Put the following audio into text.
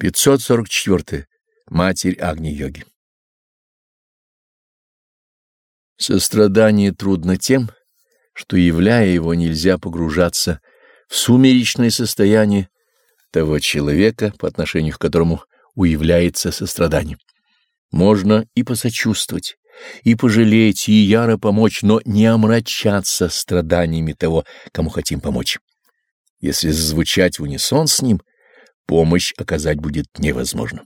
544. Матерь Агни-йоги. Сострадание трудно тем, что, являя его, нельзя погружаться в сумеречное состояние того человека, по отношению к которому уявляется сострадание. Можно и посочувствовать, и пожалеть, и яро помочь, но не омрачаться страданиями того, кому хотим помочь. Если зазвучать в унисон с ним — помощь оказать будет невозможно.